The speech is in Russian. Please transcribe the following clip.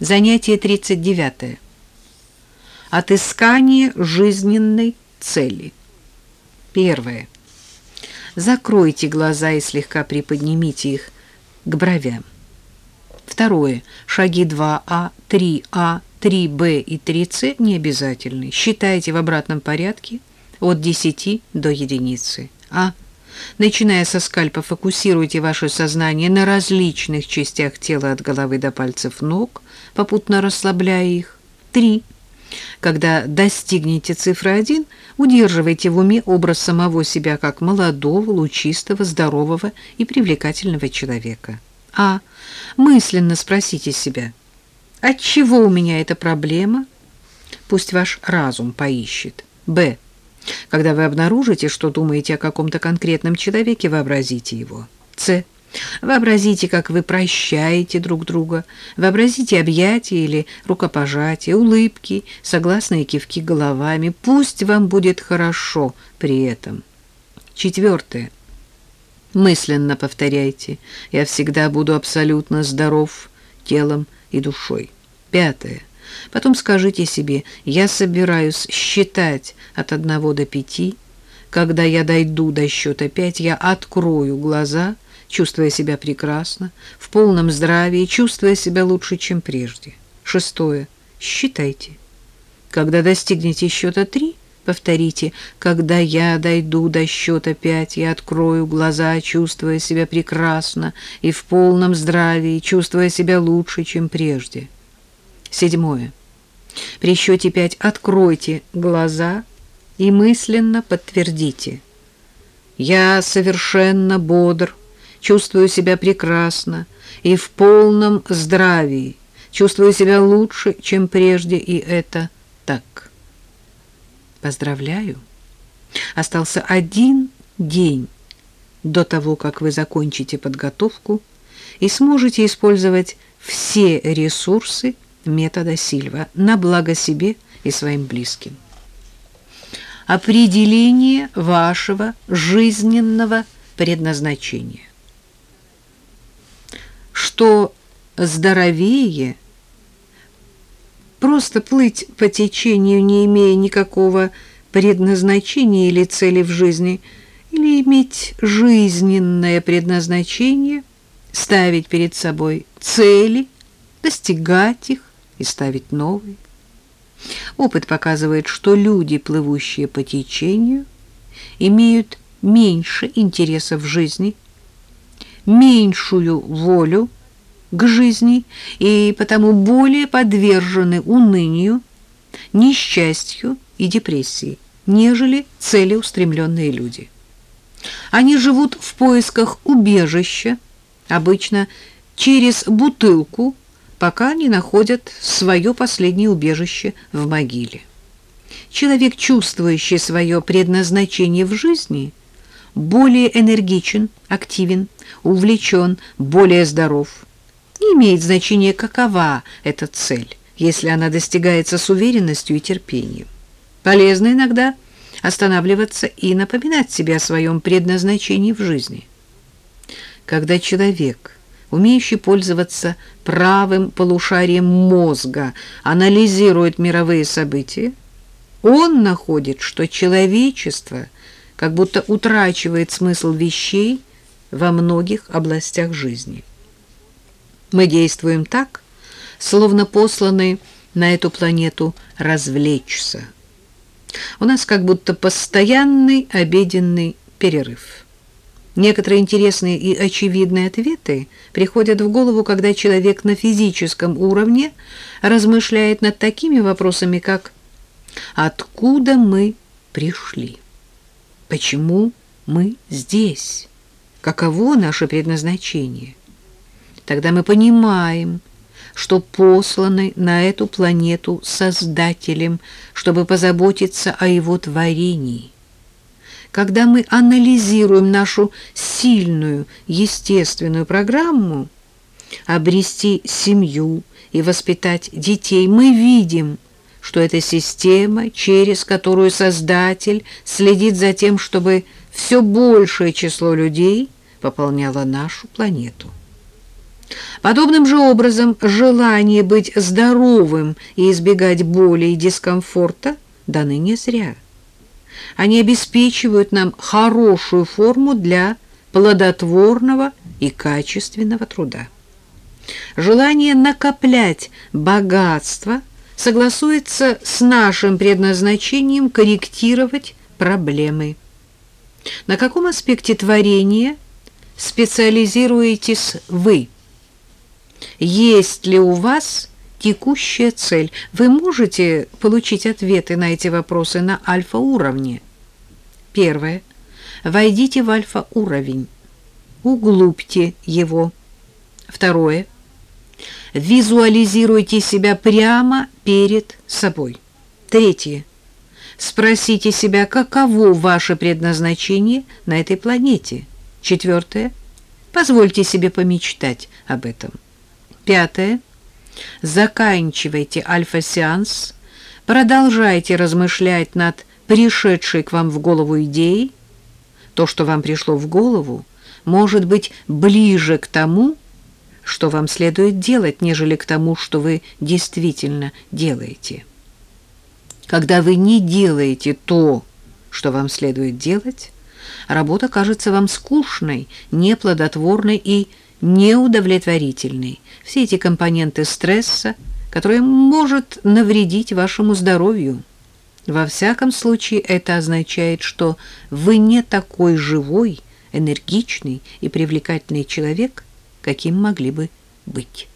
Занятие 39. Отыскание жизненной цели. Первое. Закройте глаза и слегка приподнимите их к бровям. Второе. Шаги 2А, 3А, 3Б и 3С не обязательны. Считайте в обратном порядке от 10 до единицы. А. Начиная со скальпа, фокусируйте ваше сознание на различных частях тела от головы до пальцев ног, попутно расслабляя их. 3. Когда достигнете цифры 1, удерживайте в уме образ самого себя как молодого, лучистого, здорового и привлекательного человека. А. Мысленно спросите себя, от чего у меня эта проблема? Пусть ваш разум поищет. Б. Когда вы обнаружите, что думаете о каком-то конкретном человеке, вообразите его. С. Вообразите, как вы прощаете друг друга. Вообразите объятия или рукопожатия, улыбки, согласные кивки головами. Пусть вам будет хорошо при этом. Четвертое. Мысленно повторяйте. Я всегда буду абсолютно здоров телом и душой. Пятое. Потом скажите себе, я собираюсь считать от одного до пяти. Когда я дойду до счета пять, я открою глаза, чувствуя себя прекрасно, в полном здравии, чувствуя себя лучше, чем прежде. Шестое. Считайте. Когда достигнете счета три, повторите, когда я дойду до счета пять, я открою глаза, чувствуя себя прекрасно и в полном здравии, чувствуя себя лучше, чем прежде. Седьмое. При счете пять откройте глаза и мысленно подтвердите. Я совершенно бодр, чувствую себя прекрасно и в полном здравии, чувствую себя лучше, чем прежде, и это так. Поздравляю. Остался один день до того, как вы закончите подготовку и сможете использовать все ресурсы, метода Сильва на благо себе и своим близким. Определение вашего жизненного предназначения. Что здоровее просто плыть по течению, не имея никакого предназначения или цели в жизни, или иметь жизненное предназначение, ставить перед собой цели, достигать их, и ставить новые. Опыт показывает, что люди, плывущие по течению, имеют меньше интереса в жизни, меньшую волю к жизни и потому более подвержены унынию, несчастью и депрессии, нежели целеустремленные люди. Они живут в поисках убежища, обычно через бутылку, пока не находят свое последнее убежище в могиле. Человек, чувствующий свое предназначение в жизни, более энергичен, активен, увлечен, более здоров. Не имеет значения, какова эта цель, если она достигается с уверенностью и терпением. Полезно иногда останавливаться и напоминать себе о своем предназначении в жизни. Когда человек – умеющий пользоваться правым полушарием мозга, анализирует мировые события, он находит, что человечество как будто утрачивает смысл вещей во многих областях жизни. Мы действуем так, словно посланы на эту планету развлечься. У нас как будто постоянный обеденный перерыв. Некоторые интересные и очевидные ответы приходят в голову, когда человек на физическом уровне размышляет над такими вопросами, как «Откуда мы пришли? Почему мы здесь? Каково наше предназначение?» Тогда мы понимаем, что посланы на эту планету Создателем, чтобы позаботиться о его творении – когда мы анализируем нашу сильную естественную программу, обрести семью и воспитать детей, мы видим, что это система, через которую Создатель следит за тем, чтобы все большее число людей пополняло нашу планету. Подобным же образом желание быть здоровым и избегать боли и дискомфорта даны не зря. Они обеспечивают нам хорошую форму для плодотворного и качественного труда. Желание накоплять богатство согласуется с нашим предназначением корректировать проблемы. На каком аспекте творения специализируетесь вы? Есть ли у вас текущая цель? Вы можете получить ответы на эти вопросы на альфа-уровне. Первое. Войдите в альфа-уровень. Углубьте его. Второе. Визуализируйте себя прямо перед собой. Третье. Спросите себя, каково ваше предназначение на этой планете. Четвертое. Позвольте себе помечтать об этом. Пятое. Заканчивайте альфа-сеанс, продолжайте размышлять над пришедшей к вам в голову идеей. То, что вам пришло в голову, может быть ближе к тому, что вам следует делать, нежели к тому, что вы действительно делаете. Когда вы не делаете то, что вам следует делать, работа кажется вам скучной, неплодотворной и неудовлетворительной. Все эти компоненты стресса, которые может навредить вашему здоровью. Во всяком случае, это означает, что вы не такой живой, энергичный и привлекательный человек, каким могли бы быть.